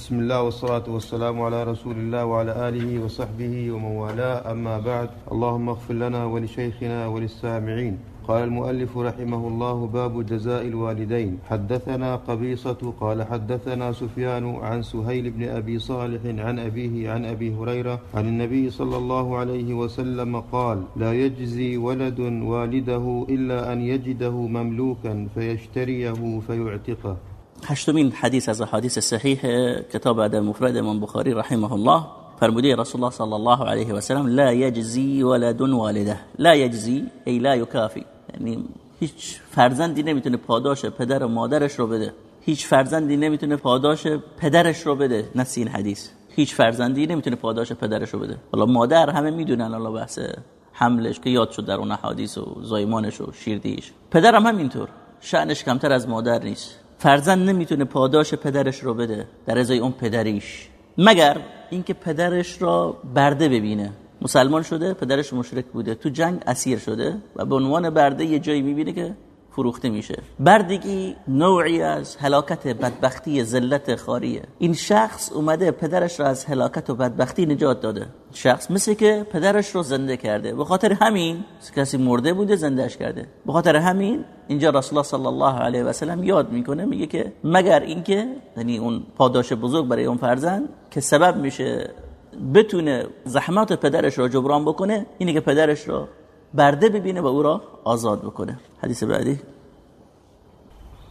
بسم الله والصلاة والسلام على رسول الله وعلى آله وصحبه ومن والاه. أما بعد اللهم اغفر لنا ولشيخنا وللسامعين. قال المؤلف رحمه الله باب جزاء الوالدين. حدثنا قبيصة قال حدثنا سفيان عن سهيل بن أبي صالح عن أبيه عن أبي هريرة عن النبي صلى الله عليه وسلم قال لا يجزي ولد والده إلا أن يجده مملوكا فيشتريه فيعتقه. هشتمین حدیث از حدیث صحیح کتاب ادب مفرد امام بخاری رحمه الله فرموده رسول الله صلی الله علیه و سلم لا یجزی ولد والده. لا یجزی ای لا یکافی. یعنی هیچ فرزندی نمی‌تونه پاداش پدر و مادرش رو بده. هیچ فرزندی نمی‌تونه پاداش پدرش رو بده. نسی این حدیث. هیچ فرزندی نمی‌تونه پاداش پدرش رو بده. حالا مادر همه می‌دونن حالا بحث حملش که یاد شد در اون حدیث و زایمانش و شیردیش. پدرم هم اینطور شأنش کمتر از مادر نیست. فرزند نمی‌تونه پاداش پدرش رو بده در ازای اون پدریش. مگر اینکه پدرش را برده ببینه. مسلمان شده پدرش مشرک بوده. تو جنگ اسیر شده و به عنوان برده یه جایی می‌بینه که فروخته میشه. بردگی نوعی از هلاکت بدبختی ذلت خاریه. این شخص اومده پدرش را از هلاکت و بدبختی نجات داده. شخص مثل که پدرش رو زنده کرده. به خاطر همین کسی مرده بوده زندهش کرده. به خاطر همین اینجا رسول الله صلی الله علیه و سلم یاد می‌کنه میگه که مگر اینکه یعنی اون پاداش بزرگ برای اون فرزند که سبب میشه بتونه زحمات پدرش رو جبران بکنه اینه که پدرش رو برده ببینه و أو را آزاد بکنه. حدیث بعدی.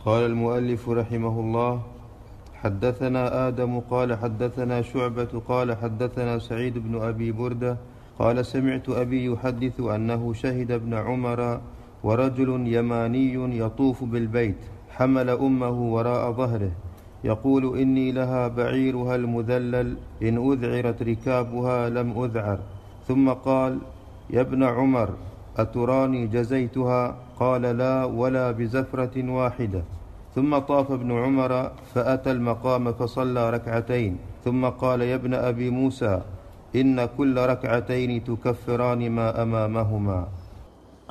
قال المؤلف رحمه الله حدثنا آدم قال حدثنا شعبة قال حدثنا سعيد بن أبي بردة قال سمعت أبي يحدث أنه شهد ابن عمر ورجل يماني يطوف بالبيت حمل أمه وراء ظهره يقول إني لها بعيرها المذلل إن أذعرت ركابها لم أذعر ثم قال يا ابن عمر أتراني جزيتها؟ قال لا ولا بزفرة واحدة. ثم طاف ابن عمر فأتى المقام فصلى ركعتين. ثم قال يا ابن أبي موسى إن كل ركعتين تكفران ما أمامهما.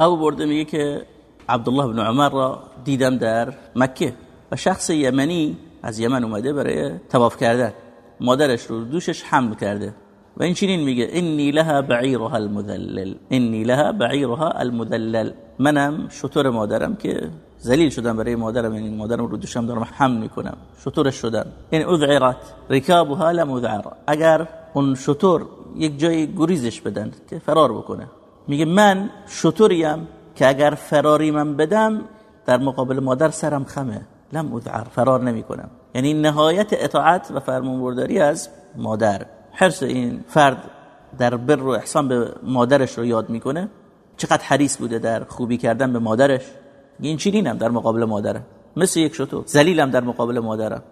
أو بردة میگه که عبدالله بن عمر را دیدم در مکه و شخص یمنی از یمن اومده برای تواف کردن مادرش رو دوشش حمل کرده. و این چنین میگه انی لها بعیرها المذلل. انی لها بعیرها المذلل. منم شطور مادرم که ذلیل شدم برای مادرم یعنی مادرم رو دوشم دارم حمل می‌کنم. شطورش شدم. این اذعرت رکابها لم اذعر اگر اون شطور یک جای گریزش بدن که فرار بکنه. میگه من شطوریم که اگر فراری من بدم در مقابل مادر سرم خمه. لم اذعر فرار نمی کنم یعنی نهایت اطاعت و فرمانبرداری از مادر. حرس این فرد در بر و احسان به مادرش رو یاد می‌کنه. چقدر حریص بوده در خوبی کردن به مادرش. این چنینم در مقابل مادره. مثل یک شطور ذلیلم در مقابل مادرم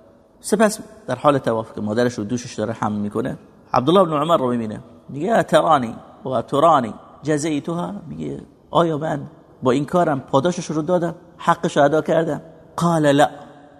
سپس در حال تواف که مادرش رو دوشش داره حمل می‌کنه عبدالله بن عمر رو می‌بینه. میگه ترانی و ترانی. جزیتها؟ میگه آیا من با این کارم پاداشش رو دادم؟ حقش رو ادا کردم؟ قال لا.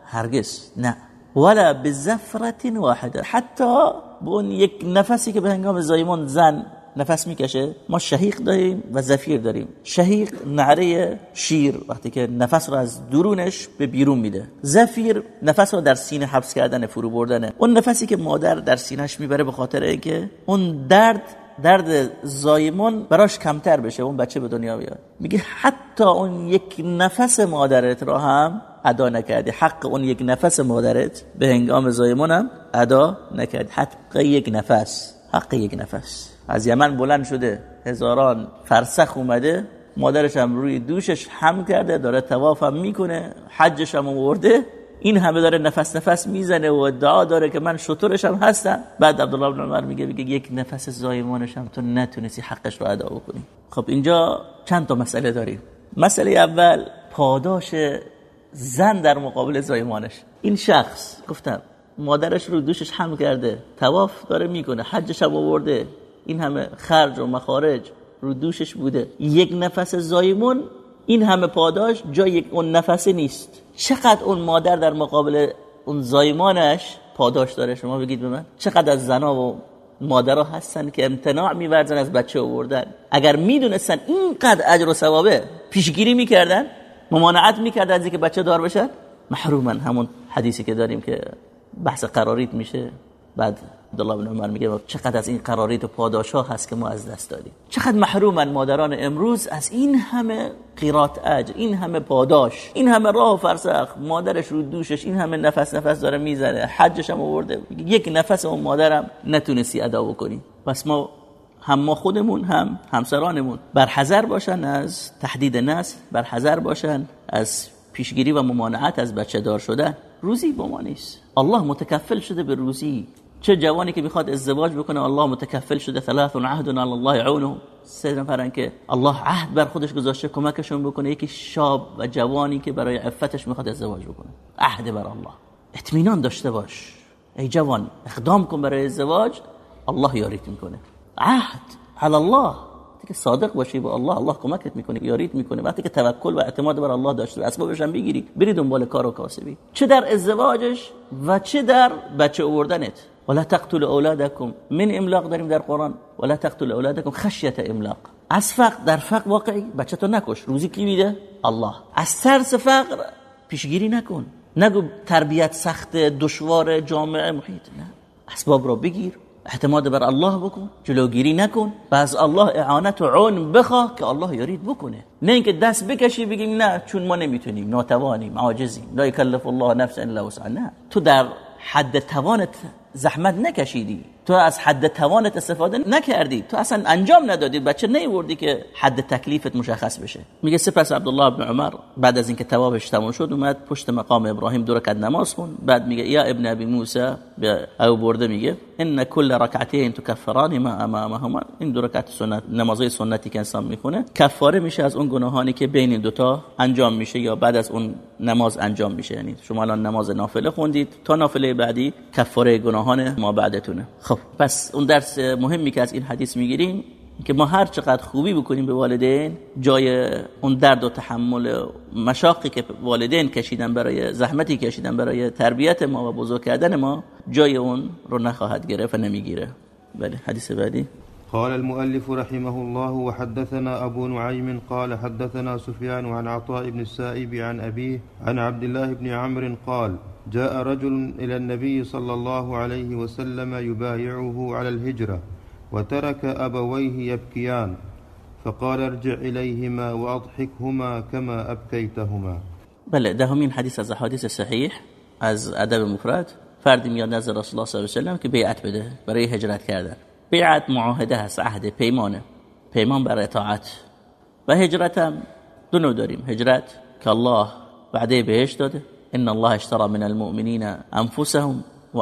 هرگز نه. ولا بزفرت واحده حتی با اون یک نفسی که به هنگام زایمان زن نفس می‌کشه ما شهیق داریم و زفیر داریم. شهیق نعره شیر وقتی که نفس رو از درونش به بیرون میده. زفیر نفس رو در سینه حبس کردن فرو بردنه اون نفسی که مادر در سینهش می‌بره به خاطر اینکه اون درد درد زایمان براش کمتر بشه اون بچه به دنیا بیاد. میگه حتی اون یک نفس مادرت را هم ادا نکردی. حق اون یک نفس مادرت به هنگام زایمان هم ادا نکردی. حق یک نفس. حق یک نفس. از یمن بلند شده. هزاران فرسخ اومده. مادرش هم روی دوشش هم کرده. داره تواف هم می‌کنه. حجش هم آورده. این همه داره نفس نفس می‌زنه و ادعا داره که من شطورش هم هستم. بعد عبدالله بن عمر میگه میگه یک نفس زایمانش هم تو نتونستی حقش رو ادا بکنی. خب اینجا چند تا مسئله داریم. مسئله اول پاداش زن در مقابل زایمانش این شخص گفتم مادرش رو دوشش حمل کرده تواف داره می‌کنه حجش هم آورده. این همه خرج و مخارج رو دوشش بوده. یک نفس زایمون این همه پاداش جای یک اون نفسه نیست. چقدر اون مادر در مقابل اون زایمانش پاداش داره شما بگید به من؟ چقدر از زنا و مادرها هستن که امتناع میورزن از بچه آوردن؟ اگر می‌دونستن اینقدر اجر و ثوابه پیشگیری می‌کردن؟ ممانعت می‌کردن از اینکه بچه دار بشن محرومن. همون حدیثی که داریم که بحث قراریت میشه. بعد عبدالله بن عمر میگه چقدر از این قراریت و پاداش ها هست که ما از دست دادیم. چقدر محرومن مادران امروز از این همه قیرات اجر این همه پاداش این همه راه و فرسخ. مادرش رو دوشش این همه نفس نفس داره می‌زنه. حجش هم آورده. یک نفس اون مادرم نتونستی ادا بکنی. پس ما هم ما خودمون هم همسرانمون. بر حذر باشن از تهدید نسل بر حذر باشن از پیشگیری و ممانعت از بچه دار شدن. روزی با ما نیست. الله متکفل شده به روزی. چه جوانی که می‌خواد ازدواج بکنه الله متکفل شده. ثلاث عهد علی الله عونه سه نفرن که الله عهد بر خودش گذاشته کمکشون بکنه. یکی شاب و جوانی که برای عفتش می‌خواد ازدواج بکنه. عهد بر الله. اطمینان داشته باش. ای جوان اقدام کن برای ازدواج. الله یاریت می‌کنه. عهد. علی الله. که صادق باشی با الله الله کمکت می‌کنه یاریت می‌کنه. وقتی که توکل و اعتماد بر الله داشته اسبابش هم بگیری بری دنبال کار و کاسبی. چه در ازدواجش و چه در بچه آوردنت. ولا تقتل اولادکم. من املاق داریم در قرآن. ولا تقتل اولادکم. خشیت املاق. از فقر در فقر واقعی بچه تو نکش. روزی کی میده؟ الله. از ترس فقر پیشگیری نکن. نگو تربیت سخت دشوار جامعه محیط. نه. اسباب را بگیر. اعتماد بر الله بکن جلوگیری نکن. و از الله اعانت و عون بخواه که الله یارید بکنه. نه اینکه دست بکشی بگیم نه چون ما نمی‌تونیم ناتوانیم عاجزیم. لا یکلف الله نفس الا وسعها. تو در حد توانت زحمت نکشیدی. تو از حد توانت استفاده نکردی. تو اصلا انجام ندادی. بچه نیوردی که حد تکلیفت مشخص بشه. میگه سپس عبدالله بن عمر بعد از اینکه توابش تموم شد اومد پشت مقام ابراهیم دو رکعت نماز خون. بعد میگه یا ابن ابی موسی به او برده میگه ان کل رکعتین تکفران ما امامهما. این دو رکعت سنت نمازهای سنتی که انسان می‌خونه کفاره میشه از اون گناهانی که بین این دوتا انجام میشه یا بعد از اون نماز انجام میشه. یعنی شما الان نماز نافله خوندید. تا نافله بعدی کفاره گناهان ما بعدتونه. خب. پس اون درس مهمی که از این حدیث می‌گیریم که ما هر چقدر خوبی بکنیم به والدین جای اون درد و تحمل مشاقی که والدین کشیدن برای زحمتی کشیدن برای تربیت ما و بزرگ کردن ما جای اون رو نخواهد گرفت و نمی‌گیره. بله حدیث بعدی. قال المؤلف رحمه الله وحدثنا أبو نعيم قال حدثنا سفيان عن عطاء بن السائب عن أبيه عن عبد الله بن عمرو قال جاء رجل إلى النبي صلى الله عليه وسلم يبايعه على الهجرة وترك أبويه يبكيان فقال ارجع إليهما وأضحكهما كما أبكيتهما. بله دهمین حدیث از حدیث صحیح از أدب مفرد. فردی میاد نزد رسول الله صلی الله علیه و سلم که بیعت بده برای هجرت کردن. بیعت معاهده هست عهد پیمانه. پیمان بر اطاعت. و هجرت هم دو نوع داریم. هجرت که الله وعده بهش داده ان الله اشترى من المؤمنین انفسهم و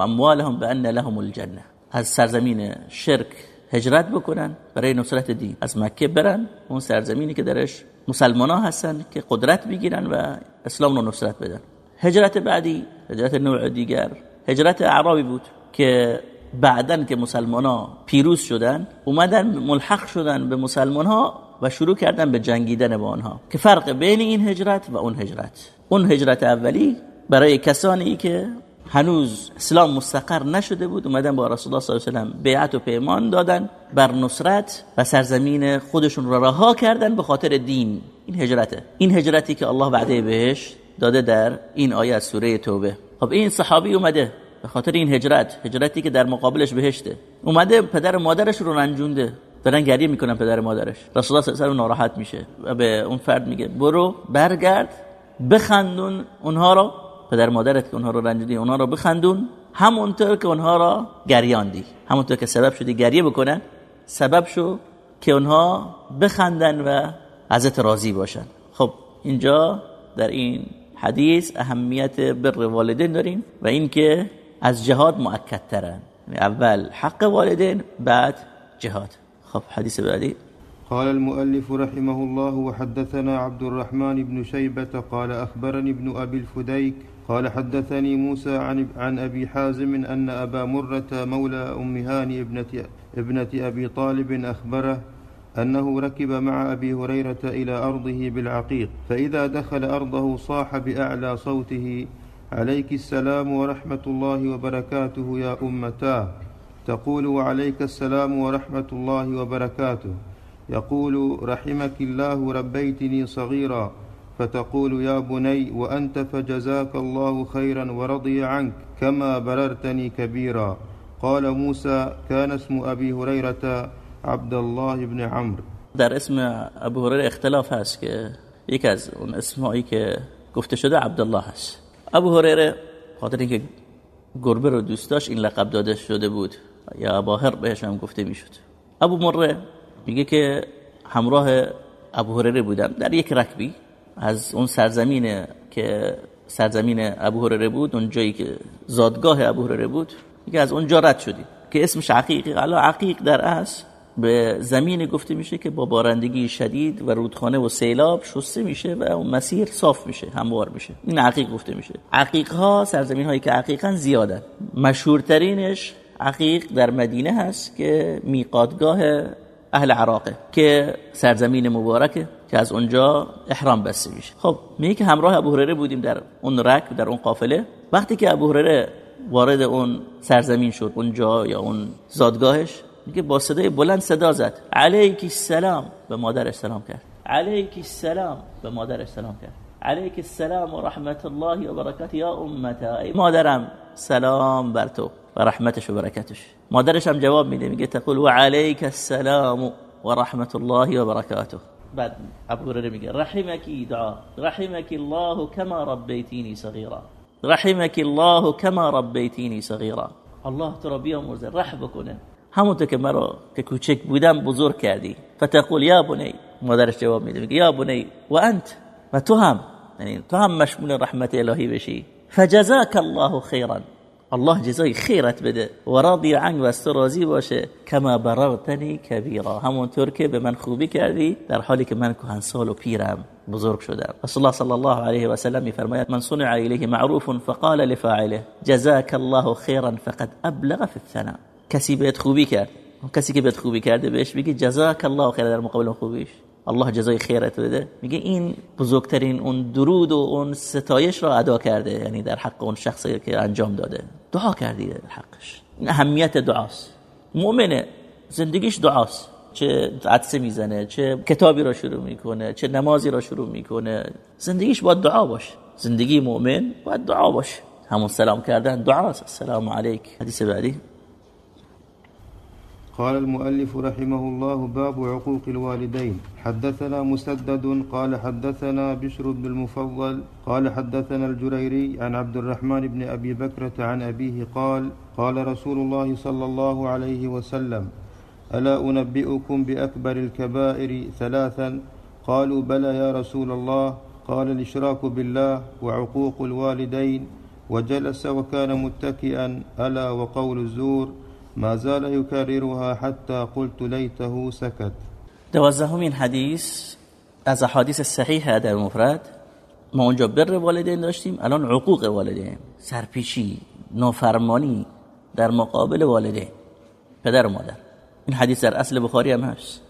بان لهم الجنه از سرزمین شرک هجرت بکنن برای نصرت دین. از مکه برن اون سرزمینی که درش مسلمان ها هستن که قدرت بگیرن و اسلام رو نصرت بدن. هجرت بعدی هجرت نوع دیگر. هجرت اعرابی بود که بعدن که مسلمان ها پیروز شدن اومدن ملحق شدن به مسلمان ها و شروع کردن به جنگیدن با آنها که فرق بین این هجرت و اون هجرت. اون هجرت اولی برای کسانی که هنوز اسلام مستقر نشده بود اومدن با رسول الله صلی الله علیه و بیعت و پیمان دادن بر نصرت و سرزمین خودشون را رها کردن به خاطر دین. این هجرته. این هجرتی که الله وعده بهش داده در این آیه از سوره توبه. خب این صحابی اومده به خاطر این هجرت هجرتی که در مقابلش بهشته. اومده پدر و مادرش رو رنجونده. دارن گریه می‌کنن پدر مادرش. رسول الله صلی ناراحت میشه و به اون فرد میگه برو برگرد بخندون اونها رو پدر مادرت که اونها رو رنجیدی اونها رو بخندون همونطور که اونها را گریاندی. همونطور که سبب شدی گریه بکنن سبب شو که اونها بخندن و ازت راضی باشن. خب اینجا در این حدیث اهمیت بر والدین داریم و اینکه از جهاد مؤکد ترن یعنی اول حق والدین بعد جهاد. خب حدیث بعدی قال المؤلف رحمه الله وحدثنا عبد الرحمن بن شيبة قال أخبرني ابن أبي الفديك قال حدثني موسى عن, عن أبي حازم أن أبا مرة مولى أم هاني ابنة, ابنة أبي طالب أخبره أنه ركب مع أبي هريرة إلى أرضه بالعقيق فإذا دخل أرضه صاح بأعلى صوته عليك السلام ورحمة الله وبركاته يا أمتاه. تقول وعليك السلام ورحمة الله وبركاته. يقول رحمك الله ربيتني صغيرا فتقول يا بني وأنت فجزاك الله خيرا ورضي عنك كما بررتني كبيرا. قال موسى كان اسم أبي هريرة عبد الله بن عمرو. در اسم ابو هریره اختلاف هست که یکی از اون اسمایی که گفته شده عبدالله هست. ابو هریره خاطر اینکه گربه رو دوست داشت این لقب داده شده بود. یا باهر بهش هم گفته می‌شد. ابو مره میگه که همراه ابو هریره بودم در یک رکبی. از اون سرزمین که سرزمین ابو هریره بود اون جایی که زادگاه ابو هریره بود میگه از اونجا رد شدیم. که اسمش عقیق حالا عقیق در اصل به زمین گفته میشه که با بارندگی شدید و رودخانه و سیلاب شسته میشه و اون مسیر صاف میشه هموار میشه. این عقیق گفته میشه. عقیق ها سرزمین هایی که عقیقا زیادن. مشهورترینش عقیق در مدینه هست که میقاتگاه اهل عراقه که سرزمین مبارکه که از اونجا احرام بسته میشه. خب میگه که همراه ابو هریره بودیم در اون رک در اون قافله. وقتی که ابو هریره وارد اون سرزمین شد اونجا یا اون زادگاهش میگه با صدای بلند صدا زد. علیک السلام به مادرش سلام کرد. علیک السلام به مادرش سلام کرد. علیک السلام و رحمت الله و برکاته یا امتا. ای مادرم سلام بر تو. و رحمتش و برکتش مادرش هم جواب میده میگه تقول و علیک السلام و رحمت الله و برکاته بعد ابو هريره میگه رحمك دعا رحمك الله كما ربيتيني صغيرا. رحمك الله كما ربيتيني صغيرا. الله تو را بیامرزه رحم بکنه همونطور که مرا که کوچک بودم بزرگ کردی فتقول یا بنی مادرش جواب میده میگه یا بنی و انت و تو هم یعنی تو هم مشمول رحمت الهی بشی فجزاك الله خیرا الله جزای خیرت بده. و راضی عنگ و از راضی باشه کما بررتنی کبیرا همونطور که به من خوبی کردی در حالی که من کهنسال و پیرم بزرگ شدم رسول الله صلی الله علیه و سلم میفرماید من صنع الیه معروف فقال لفاعله جزاك الله خیرا فقد أبلغ في الثناء. کسی بهت خوبی کرد کسی که بهت خوبی کرده بهش میگه جزاک الله خیر در مقابل خوبیش الله جزای خیرت بده. میگه این بزرگترین اون درود و اون ستایش را ادا کرده یعنی در حق اون شخصی که انجام داده. دعا کردی در حقش. این اهمیت دعاست. مؤمنه زندگیش دعاست. چه عدسه می‌زنه چه کتابی را شروع می‌کنه چه نمازی را شروع می‌کنه. زندگیش باید دعا باشه. زندگی مؤمن باید دعا باشه. همون سلام کردن دعاست. السلام علیک. حدیث بعدی. قال المؤلف رحمه الله باب عقوق الوالدين. حدثنا مسدد قال حدثنا بشر بن المفضل قال حدثنا الجريري عن عبد الرحمن بن أبي بكرة عن أبيه قال قال رسول الله صلى الله عليه وسلم ألا أنبئكم بأكبر الكبائر ثلاثا؟ قالوا بلى يا رسول الله. قال الإشراك بالله وعقوق الوالدين. وجلس وكان متكئا ألا وقول الزور. ما زال يكررها حتى قلت ليته سكت. دوازدهمین حدیث از احادیث صحیح در مفرد ما اونجا بر والدین داشتیم الان عقوق والدین سرپیچی نافرمانی در مقابل والدین پدر و مادر. این حدیث در اصل بخاری هم هست.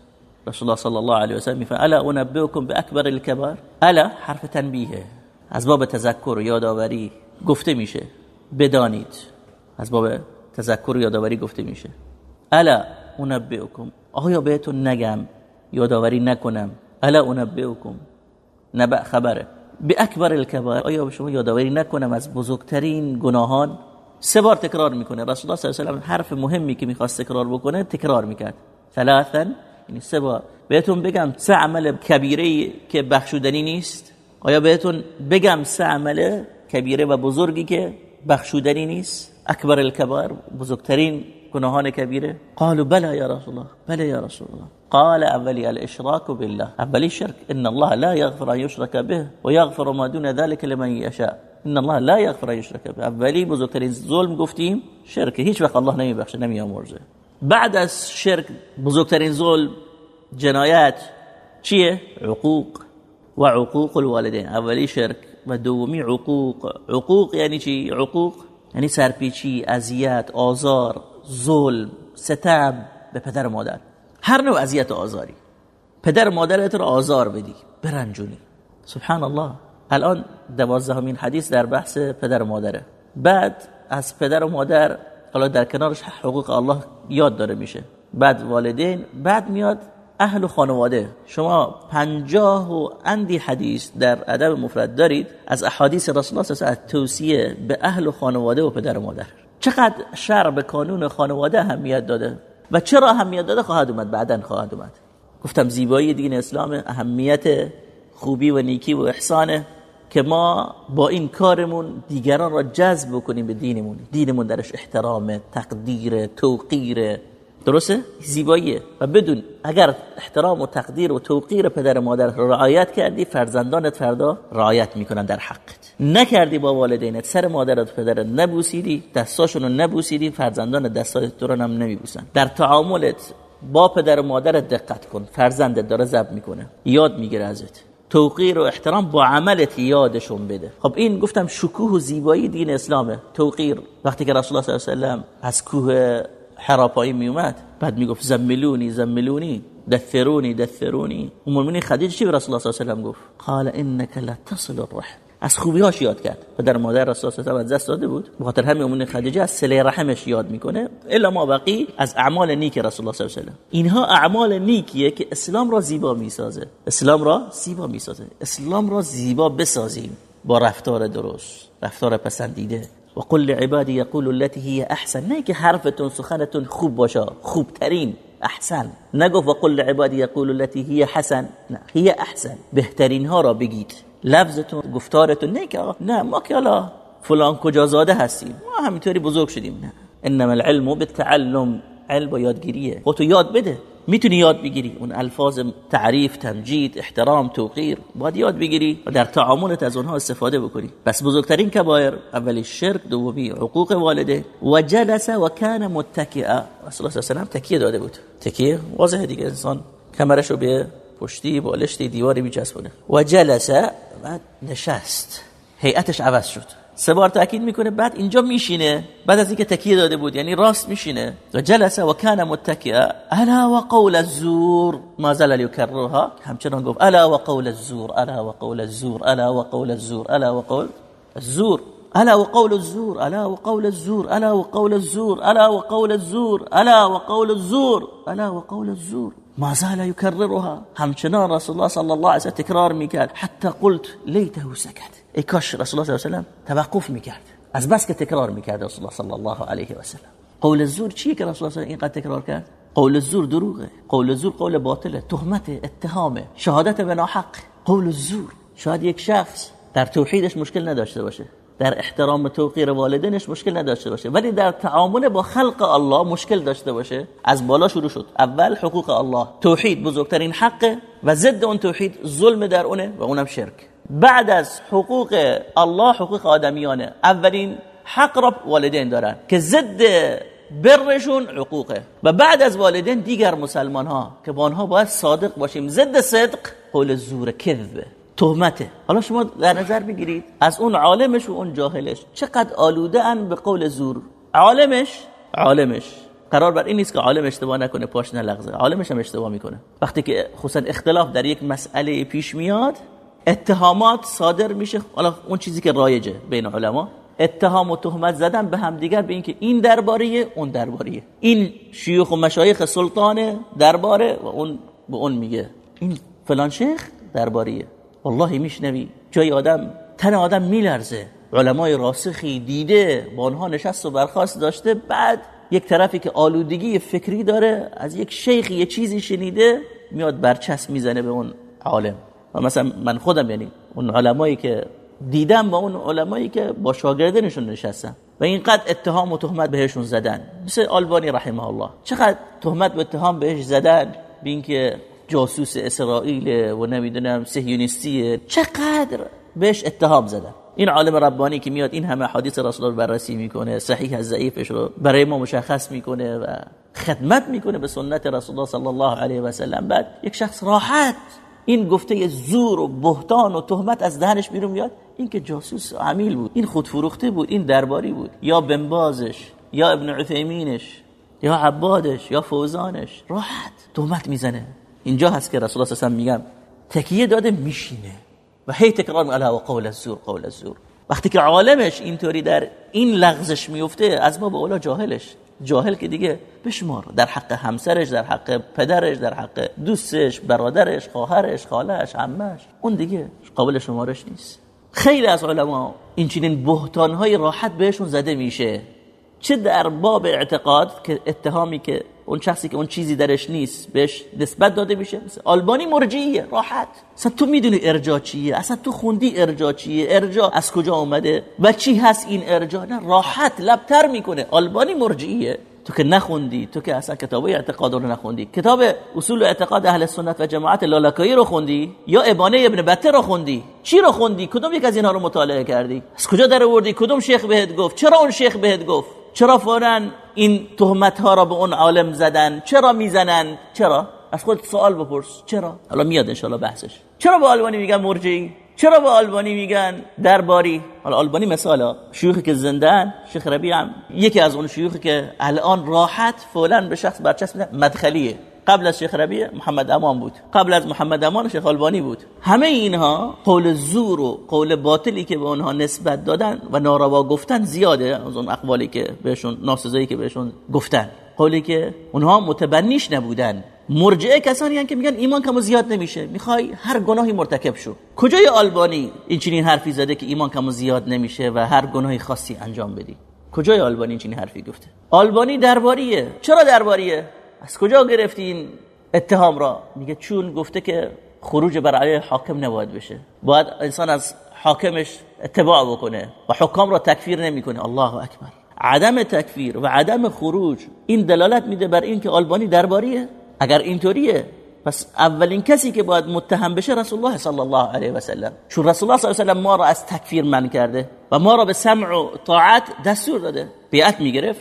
رسول الله صلی الله علیه و سلم میفرماید الا انبئکم باکبر الكبار الا حرف تنبیه از باب تذکر و یادآوری گفته میشه بدانید. از باب تذکر و یادآوری گفته میشه. الا انبئکم. آیا بهتون نگم؟ یادآوری نکنم. الا انبئکم. نبأ خبره. به اکبر الکبائر. آیا به شما یادآوری نکنم از بزرگترین گناهان؟ سه بار تکرار می‌کنه. رسول الله صلی الله علیه و حرف مهمی که می‌خواست تکرار بکنه تکرار می‌کرد. ثلاثا یعنی سه بار. بهتون بگم سه عمل کبیره که بخشودنی نیست. آیا بهتون بگم سه عمل کبیره و بزرگی که بخشودنی نیست؟ اکبر الكبائر بزرگترین گناهان کبیره. قالوا بلا یا رسول الله بلا یا رسول الله. قال اولی الإشراك بالله. اولی شرک إن الله لا يغفر أن يشرك به ويغفر ما دون ذلك لمن يشاء. إن الله لا يغفر أن يشرك به. اولی بزرگترین ظلم گفتیم شرک. هیچ وقت الله نمیبخشه نمیامرزه بعد از شرک بزرگترین ظلم جنایت چیه؟ عقوق. و عقوق الوالدین. اولی شرک و دومی عقوق. عقوق یعنی چی؟ عقوق یعنی سرپیچی اذیت آزار ظلم ستم به پدر و مادر. هر نوع اذیت و آزاری. پدر و مادرت رو آزار بدی برنجونی. سبحان الله الان دوازدهمین حدیث در بحث پدر و مادره. بعد از پدر و مادر حالا در کنارش حقوق الله یاد داره میشه. بعد والدین بعد میاد اهل و خانواده. شما پنجاه و اندی حدیث در ادب مفرد دارید. از احادیث رسول الله صلی الله توصیه به اهل و خانواده و پدر و مادر. چقدر شرع به کانون خانواده اهمیت داده و چرا اهمیت داده خواهد اومد؟ بعدا خواهد اومد. گفتم زیبایی دین اسلام اهمیت خوبی و نیکی و احسانه که ما با این کارمون دیگران را جذب بکنیم به دینمون. دینمون درش احترام تقدیر توقیر درسته؟ زیباییه. و بدون اگر احترام و تقدیر و توقیر پدر و رو رعایت کردی فرزندانت فردا رعایت می‌کنن در حقت. نکردی با والدینت سر مادرت و پدرت نبوسیدی دستاشون رو نبوسیدی فرزندان دستات تو رو هم نمیبوسن. در تعاملت با پدر و مادرت دقت کن فرزندت داره زب می‌کنه. یاد می‌گیره ازت. توقیر و احترام با عملت یادشون بده. خب این گفتم شکوه و زیبایی دین اسلامه. توقیر وقتی که رسول الله صلی الله علیه و از کوه حرا پایین می اومد. بعد می‌گفت زملونی زملونی دثرونی دثرونی. ام خدیجه چی به رسول الله صلی الله علیه و گفت؟ قال انك لا تصل الرحم. از خوبی هاش یاد کرد. پدر مادر رسول الله صلی الله دست بود. به خاطر همین ام خدیجه از صله رحمش یاد می‌کنه. الا ما بقی از اعمال نیک رسول الله صلی الله علیه و اینها اعمال نیکیه که اسلام را زیبا می‌سازه. اسلام را زیبا می‌سازه. اسلام را زیبا بسازیم. با رفتار درست رفتار پسندیده. و قل لعبادی یقول التي هي احسن نه که حرفتون سخنتون خوب باشه خوبترین احسن نگفت و قل لعبادی یقول التي هي حسن. نه هي احسن بهترین ها را بگید. لفظتون گفتارتون. نه که نه ما که حالا فلان کجا زاده هستیم. ما همینطوری بزرگ شدیم. نه. انما العلم بالتعلم. علم با یادگیریه. خودتو یاد بده. می‌تونی یاد بگیری. اون الفاظ تعریف تمجید احترام توقیر. باید یاد بگیری و در تعاملت از اونها استفاده بکنی. بس بزرگترین کبایر اولی شرک دومی حقوق والده. و جلس و کان متکئا رسول الله صلی تکیه داده بود. تکیه واضحه دیگه. انسان کمرشو به پشتی بالشتی دیواری میچسبونه. و جلس بعد نشست. هیئتش عوض شد. سه بار تاکید میکنه بعد اینجا میشینه بعد از اینکه تکیه داده بود یعنی راست میشینه و جلسه و کان متکئا الا و قول الزور ما زال یکررها همچنان گفت الا و قول الزور الا و قول الزور الا و قول الزور الا و قول الزور الا وقول الزور الا وقول الزور الا وقول الزور الا وقول الزور الا وقول الزور الا وقول الزور ما زال يكررها همچنان رسول الله صلى الله عليه وسلم تكرار میکرد حتى قلت ليته سكت ای کاش رسول الله صلی الله علیه و توقف می‌کرد. از بس که تکرار می‌کرد رسول الله صلی الله علیه و سلم. قول الزور چیه که رسول الله اینقدر تکرار کرد؟ قول الزور دروغه. قول الزور قول باطله. تهمت اتهامه شهادت به ناحق. قول الزور شاید یک شخص در توحیدش مشکل نداشته باشه. در احترام توقیر والدینش مشکل نداشته باشه. ولی در تعامل با خلق الله مشکل داشته باشه. از بالا شروع شد. اول حقوق الله. توحید بزرگترین حقه و ضد اون توحید ظلم در اونه و اونم شرک. بعد از حقوق الله حقوق آدمیانه. اولین حق را والدین دارن که ضد برشون حقوقه. و بعد از والدین دیگر مسلمان ها که با آنها باید صادق باشیم. ضد صدق قول زور کذبه تهمته حالا شما در نظر بگیرید از اون عالمش و اون جاهلش چقدر آلوده ان به قول زور. عالمش عالمش. قرار بر این نیست که عالم اشتباه نکنه پاش نلغزه. عالمش هم اشتباه می‌کنه. وقتی که خصوصا اختلاف در یک مسئله پیش میاد اتهامات صادر میشه. حالا اون چیزی که رایجه بین علما. اتهام و تهمت زدن به همدیگر به اینکه این درباریه اون درباریه. این شیوخ و مشایخ سلطان درباره و اون به اون میگه. این فلان شیخ درباریه. والله میشنوی. جای آدم تن آدم میلرزه. علمای راسخی دیده با آنها نشست و برخواست داشته. بعد یک طرفی که آلودگی فکری داره از یک شیخ یه چیزی شنیده میاد برچسب می‌زنه به اون عالم. مثلا من خودم یعنی اون علمایی که دیدم با اون علمایی که با شاگردنشون نشستم و اینقدر اتهام و تهمت بهشون زدن. مثل آلبانی رحمه الله. چقدر تهمت و اتهام بهش زدن؟ به اینکه جاسوس اسرائیل و نمی‌دونم سهیونیستیه چقدر بهش اتهام زدن. این عالم ربانی که میاد این همه حدیث رسول الله بررسی می‌کنه صحیح از ضعیفش رو برای ما مشخص می‌کنه و خدمت می‌کنه به سنت رسول الله صلی الله علیه و سلم. بعد یک شخص راحت این گفته زور و بهتان و تهمت از دهنش بیرون میاد؟ این که جاسوس عمیل بود این خود فروخته بود این درباری بود. یا بنبازش یا ابن عثیمینش یا عبادش یا فوزانش. راحت تهمت می‌زنه. اینجا هست که رسول الله میگم تکیه داده میشینه. و هی تکرار میگه و قول الزور قول الزور. وقتی که عالمش اینطوری در این لغزش میفته از ما به اولا جاهلش. جاهل که دیگه بشمار. در حق همسرش در حق پدرش در حق دوستش برادرش خواهرش خالش عمش. اون دیگه قابل شمارش نیست. خیلی از علما این چنین بهتانهای راحت بهشون زده میشه. چه در باب اعتقاد که اتهامی که اون شخصی که اون چیزی درش نیست بهش نسبت داده میشه. آلبانی مرجعیه راحت. اصلا تو می‌دونی ارجا چیه؟ اصلا تو خوندی ارجا چیه؟ ارجا از کجا اومده؟ و چی هست این ارجا نه راحت لبتر می‌کنه. آلبانی مرجعیه. تو که نخوندی تو که اصلا کتاب اعتقاد رو نخوندی. کتاب اصول اعتقاد اهل سنت و جماعت لالکایی رو خوندی؟ یا ابانه ابن بطه رو خوندی؟ چی رو خوندی؟ کدوم یک از اینها رو مطالعه کردی؟ از کجا در آوردی؟ کدوم شیخ بهت گفت؟ چرا اون شیخ بهت گفت؟ چرا فورا این تهمت ها را به اون عالم زدن؟ چرا می‌زنن؟ چرا؟ از خود سوال بپرس. چرا؟ حالا میاد ان بحثش. چرا به آلبانی میگن مرجعی؟ چرا به آلبانی میگن درباری؟ حالا آلبانی مثالا شیوخی که زندن شیخ ربیع یکی از اون شیوخی که الان راحت فعلا به شخص برچسب مدخلیه. قبل از شیخ ربیع محمد امان بود. قبل از محمد امان شیخ آلبانی بود. همه اینها قول زور و قول باطلی که به اونها نسبت دادن و ناروا گفتن زیاده از اون اقوالی که بهشون ناسزایی که بهشون گفتن. قولی که اونها متبنیش نبودن. مرجعه کسانی هستند که میگن ایمان کمو زیاد نمیشه. می‌خوای هر گناهی مرتکب شو. کجای آلبانی این چنین حرفی زده که ایمان کمو زیاد نمیشه و هر گناهی خاصی انجام بدی؟ کجای آلبانی این چنین حرفی گفته؟ آلبانی درباریه. چرا درباریه؟ از کجا گرفتین اتهام را؟ میگه چون گفته که خروج بر علیه حاکم نباید بشه. باید انسان از حاکمش اتباع بکنه و حکام را تکفیر نمی‌کنه. الله اکبر. عدم تکفیر و عدم خروج این دلالت میده بر اینکه آلبانی درباریه. اگر اینطوریه پس اولین کسی که باید متهم بشه رسول الله صلی الله علیه و سلم. چون رسول الله صلی الله علیه و سلم ما را از تکفیر من کرده و ما را به سمع و طاعت دستور داده. بیعت می‌گرفت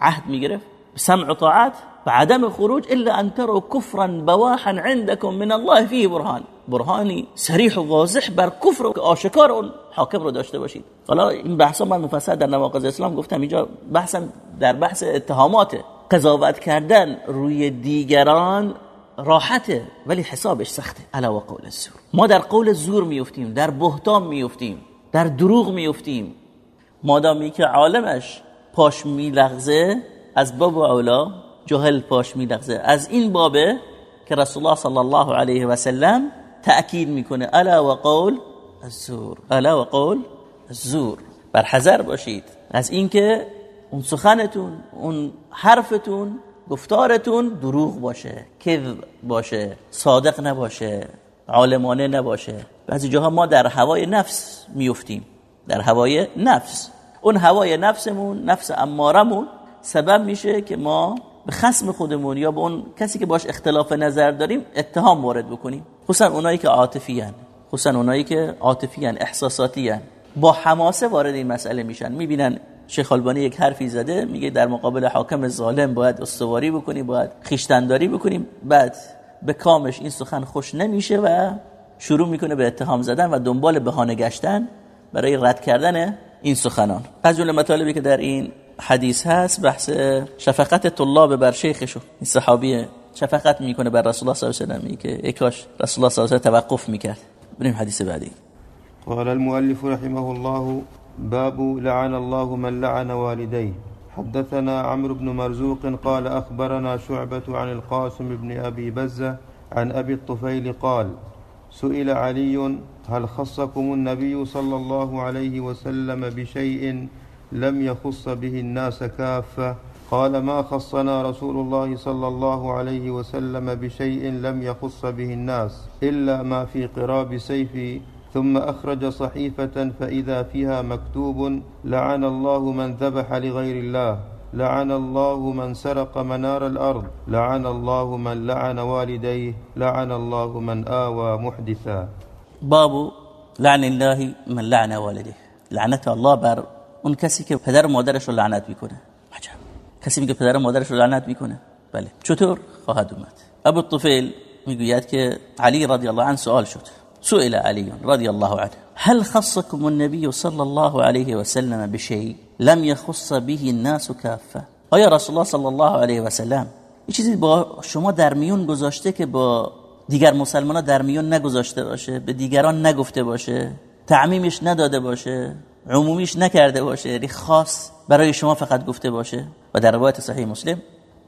عهد می‌گرفت. سمع و طاعت و عدم خروج الا ان تروا كفرا بواحا عندكم من الله فيه برهان. برهانی صریح و بر کفر و آشکار اون حاکم رو داشته باشید. حالا این بحثا من مفصل در نواقض اسلام گفتم اینجا بحثا در بحث اتهامات. قضاوت کردن روی دیگران راحته ولی حسابش سخته. علا و قول الزور. ما در قول زور میفتیم در بهتان میفتیم در دروغ میفتیم. مادامی که عالمش پاش میلغزه از باب اولا جهل پاش میلغزه. از این بابه که رسول الله صلی الله علیه و سلم تأکید می‌کنه الا و قول الزور. الا و قول الزور. بر حذر باشید. از اینکه اون سخنتون اون حرفتون گفتارتون دروغ باشه کذب باشه صادق نباشه عالمانه نباشه. بعضی جاها ما در هوای نفس میفتیم در هوای نفس. اون هوای نفسمون نفس امارمون سبب میشه که ما به خسم خودمون یا به اون کسی که باش اختلاف نظر داریم اتهام وارد بکنیم خصوصا اونایی که عاطفی هن. خصوصا اونایی که عاطفی هن. با حماسه وارد این مسئله میشن می‌بینن شیخ البانی یک حرفی زده میگه در مقابل حاکم ظالم باید استواری بکنیم باید خیشتنداری بکنیم بعد به کامش این سخن خوش نمیشه و شروع می‌کنه به اتهام زدن و دنبال بهانه گشتن برای رد کردن این سخنان از جمله مطالبی که در این حدیث هست بحث شفقت طلاب بر شیخشو این صحابی شفقت میکنه بر رسول الله صلی الله علیه و که اکاش رسول الله صلی الله علیه و توقف میکرد. بریم حدیث بعدی. قال المؤلف رحمه الله باب لعن الله من لعن والديه. حدثنا عمرو بن مرزوق قال أخبرنا شعبة عن القاسم بن أبي بزة عن أبي الطفيل قال سئل علي هل خصكم النبي صلى الله عليه وسلم بشيء لم يخص به الناس كافة. قال ما خصنا رسول الله صلى الله عليه وسلم بشيء لم يخص به الناس إلا ما في قراب سيف ثم أخرج صحيفة فإذا فيها مكتوب لعن الله من ذبح لغير الله لعن الله من سرق منار الأرض لعن الله من لعن والديه لعن الله من آوى محدثا. باب لعن الله من لعن والديه لعنة الله بر اون کسی که پدر مادرش رو لعنت می‌کنه. عجب. کسی که پدر مادرش رو لعنت می‌کنه. بله. چطور خواهد اومد؟ ابو الطفیل می‌گوید که علی رضی الله عنه سوال شد. سئل علي رضي الله عنه. هل خصكم النبي صلى الله عليه وسلم بشيء لم يخص به الناس كافه آیا رسول الله صلی الله علیه و سلم یه چیزی با شما در میون گذاشته که با دیگر مسلمان ها در میون نگذاشته باشه به دیگران نگفته باشه تعمیمش نداده باشه؟ عمومیش نکرده باشه یعنی خاص برای شما فقط گفته باشه و در روایت صحیح مسلم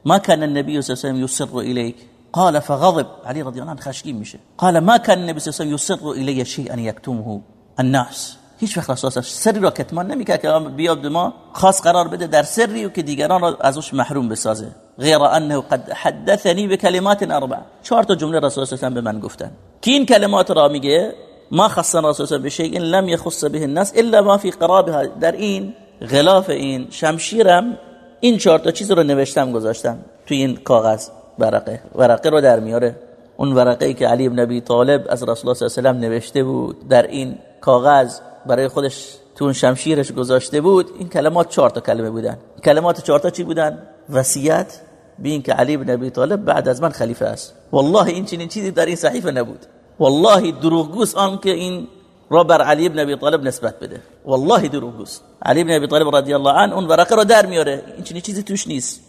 ما كان النبي صلى الله عليه وسلم يصر اليك قال فغضب. علي رضي الله عنه خشکی میشه. قال ما كان النبي صلى الله عليه وسلم يصر الي شيئا يكتمه الناس. هیچ وقت رسول سری را کتمان نمی‌کرد که بیاد ما خاص قرار بده در سری و که دیگران را ازش محروم بسازه. غیر انه قد حدثني بكلمات اربع. چهار تا جمله رسول الله به من گفتن. کی این کلمات را میگه؟ ما خص رسول الله بشيء لم يخص به الناس الا ما في قرابها. در این غلاف این شمشیرم این چهار تا چیز رو نوشتم گذاشتم تو این کاغذ ورقه. ورقه رو در میاره. اون ورقه ای که علی ابن ابی طالب از رسول الله صلی الله علیه و نوشته بود در این کاغذ برای خودش تو اون شمشیرش گذاشته بود این کلمات چهار تا کلمه بودن. کلمات چهار تا چی بودن؟ وصیت به این که علی ابن ابی طالب بعد از من خلیفه است. والله این چنین چیزی در این صحیفه نبود. والله دروغگوست آن که این را بر علی ابن ابی طالب نسبت بده. والله دروغگوست علی ابن ابی طالب رضی الله عنه اون ورقه رو در میاره. این چنین چیزی توش نیست.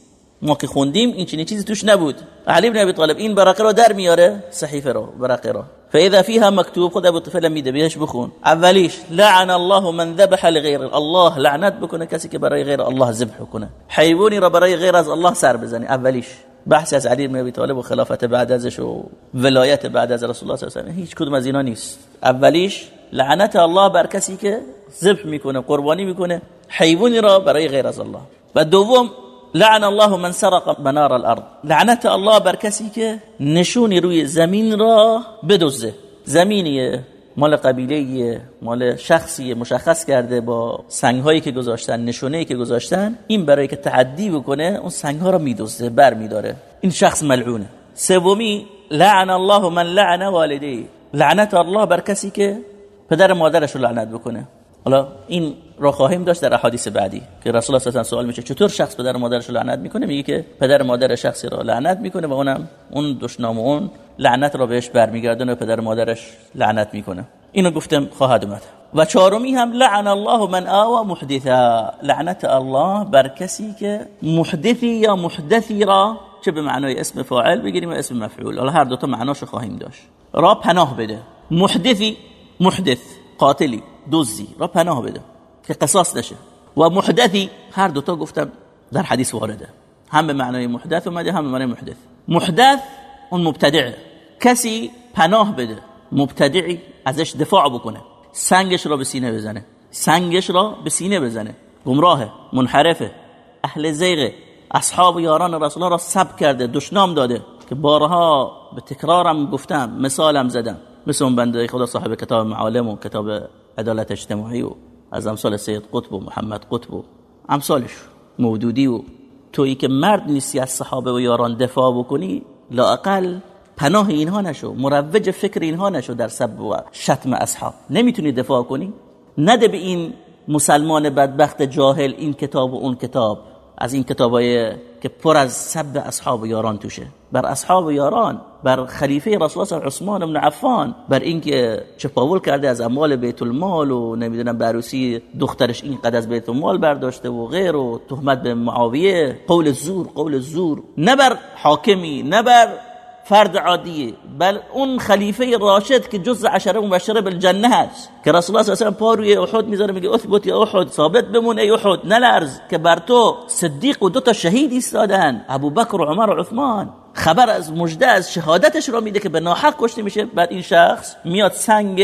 ما که خوندیم این چنین چیزی توش نبود. علی بن ابی طالب این ورقه رو در میاره صحیفه رو ورقه رو. فاذا فيها مكتوب خد ابو طفل میده بهش بخون. اولیش لعن الله من ذبح لغير الله. لعنت بکنه کسی که برای غیر الله ذبح کنه. حیوانی را برای غیر از الله سر بزنه. اولیش. بحث از علی ابی طالب و خلافت بعد ازش و ولایت بعد از رسول الله صلی الله علیه هیچ کدوم از اینا نیست. اولیش لعنت الله بر کسی که ذبح می‌کنه قربانی می‌کنه حیوانی را برای غیر از الله. و دوم لعن الله من سرق منار الارض. لعنت الله بر کسی که نشونی روی زمین را بدزه زمینیه مال قبیله مال شخصی مشخص کرده با سنگ هایی که گذاشتن نشونه که گذاشتن. این برای که تعدی بکنه اون سنگ ها را میدزده بر میداره. این شخص ملعونه. سومی لعن الله من لعن والدی. لعنت الله بر کسی که پدر مادرش رو لعنت بکنه. حالا این را خواهیم داشت در احادیث بعدی که رسول الله صلی سوال میشه چطور شخص پدر و مادرش لعنت می‌کنه؟ میگه که پدر و مادر شخصی را لعنت می‌کنه و اونم اون دشنام اون لعنت را بهش برمیگردونه و پدر و مادرش لعنت می‌کنه. اینو گفتم خواهد اومد. و چهارمی هم لعن الله من آوا محدثا. لعنت الله بر کسی که محدثی یا محدثی را چه به معنای اسم فاعل بگیریم و اسم مفعول. حالا هر دو تا معناشو خواهیم داشت. را پناه بده. محدثی محدث قاتلی. دزی را پناه بده که قصاص نشه. و محدثی هر دوتا گفتم در حدیث وارده. هم به معنای محدث اومده هم به معنای محدث. محدث اون مبتدعه کسی پناه بده مبتدعی ازش دفاع بکنه. سنگش را به سینه بزنه. سنگش را به سینه بزنه. گمراهه منحرفه. اهل زیغه اصحاب یاران رسول الله را سب کرده دشنام داده. که بارها به تکرارم گفتم مثالم زدم. مثل اون بنده خدا صاحب کتاب معالم و کتاب عدالت اجتماعی و از امثال سید قطب و محمد قطب و امثالش مودودی و تویی که مرد نیستی از صحابه و یاران دفاع بکنی لاقل پناه اینها نشو مروج فکر اینها نشو در سب و شتم اصحاب. نمی‌تونی دفاع کنی؟ نده به این مسلمان بدبخت جاهل این کتاب و اون کتاب. از این کتابای که پر از سب اصحاب و یاران توشه. بر اصحاب و یاران بر خلیفه رسول الله عثمان بن عفان بر اینکه چپاول کرده از اموال بیت المال و نمی‌دونم بروسی دخترش این قد از بیت المال برداشته و غیر و تهمت به معاویه. قول زور قول زور. نه بر حاکمی نه بر فرد عادیه. بل اون خلیفه راشد که جز عشره مبشره بالجنه هست که رسول الله صلی الله علیه و پا روی احد می‌ذاره میگه اثبت یا احد ثابت بمون ای احد. نلرز که بر تو صدیق و دو تا شهید ایستادن ابوبکر و عمر و عثمان. خبر از مجده از شهادتش رو میده که به ناحق کشته میشه. بعد این شخص میاد سنگ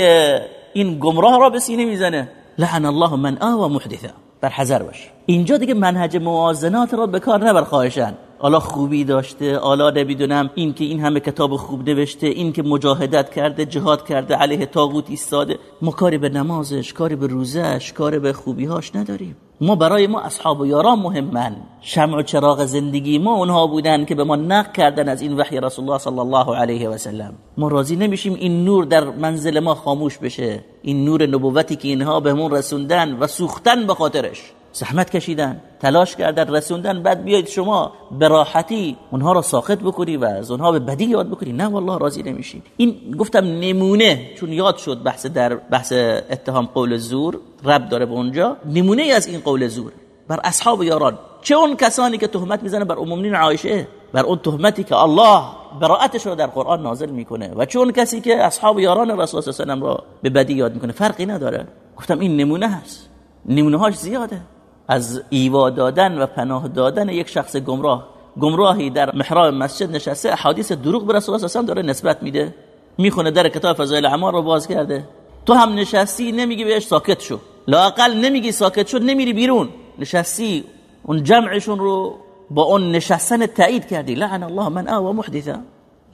این گمراه را به سینه می‌زنه. لعن الله من آوا محدثا. بر حذر باش. اینجا دیگه منهج موازنات را به کار نبر خواهشن حالا خوبی داشته حالا نمی‌دونم این که این همه کتاب خوب نوشته این که مجاهدت کرده جهاد کرده علیه طاغوت ایستاده. ما کاری به نمازش کاری به روزش کاری به خوبیهاش نداریم. ما برای ما اصحاب و یاران مهمن. شمع و چراغ زندگی ما اونها بودن که به ما نقل کردن از این وحی رسول الله صلی الله علیه و سلم. ما راضی نمیشیم این نور در منزل ما خاموش بشه. این نور نبوتی که اینها بهمون رسوندن و سوختن به خاطرش. زحمت کشیدن تلاش کردن رسوندن بعد بیاید شما به راحتی اونها را ساخت بکنی و از اونها به بدی یاد بکنی. نه والله راضی نمیشی. این گفتم نمونه چون یاد شد بحث در بحث اتهام قول زور رب داره به اونجا. نمونه از این قول زور. بر اصحاب یاران. چه اون کسانی که تهمت می‌زنه بر امومنین عایشه؟ بر اون تهمتی که الله براءتش رو در قرآن نازل می‌کنه. و چون کسی که اصحاب یاران رسول الله را به بدی یاد می‌کنه؟ فرقی نداره. گفتم این نمونه هست. نمونهاش زیاده. از ایوا دادن و پناه دادن یک شخص گمراه. گمراهی در محراب مسجد نشسته احادیث دروغ به رسول الله داره نسبت میده. می‌خونه در کتاب فضایل اعمال رو باز کرده. تو هم نشستی نمیگی بهش ساکت شو. لاقل نمیگی ساکت شو نمیری بیرون. نشستی اون جمعشون رو با اون نشستن تایید کردی. لعن الله من آوا محدثا.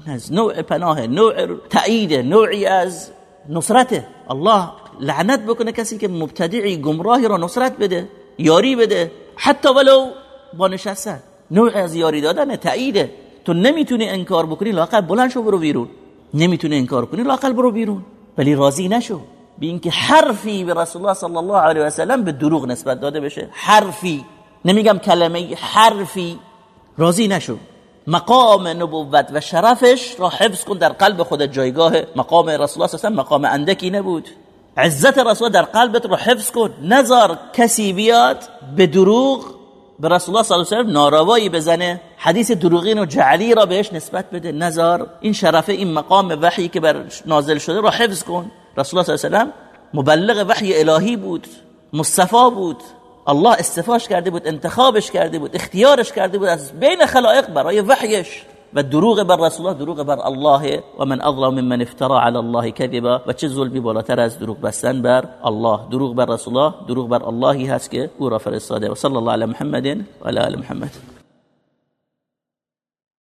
از نوع پناه نوع تایید نوعی از نصرته. الله لعنت بکنه کسی که مبتدعی گمراهی رو نصرت بده. یاری بده. حتی ولو با نشستن. نوع از یاری دادن تاییده تو نمی‌تونی انکار بکنی لاقل بلند شو برو بیرون. نمی‌تونی انکار کنی لاقل برو بیرون. ولی راضی نشو. به اینکه حرفی به رسول الله صلی الله علیه و سلم به دروغ نسبت داده بشه. حرفی. نمیگم کلمه حرفی. راضی نشو. مقام نبوت و شرفش را حفظ کن در قلب خود جایگاه مقام رسول الله صلی مقام اندکی نبود. عزت رسول در قلبت رو حفظ کن. نظر کسی بیاد به دروغ به رسول الله صلی الله علیه و ناروایی بزنه. حدیث دروغین و جعلی را بهش نسبت بده. نظر این شرفه این مقام وحی که بر نازل شده را حفظ کن. رسول الله صلی الله علیه و مبلغ وحی الهی بود مصطفی بود. الله استفاش کرده بود انتخابش کرده بود اختیارش کرده بود از بین خلائق برای وحیش. و دروغ بر رسول الله دروغ بر الله و من أظلم ممن افترا علی الله کذبا و چه ظلمی بالاتر از دروغ بستن بر الله؟ دروغ بر رسول الله دروغ بر اللهی هست که أو را فرستاده. و صلی الله علی محمد و علی محمد.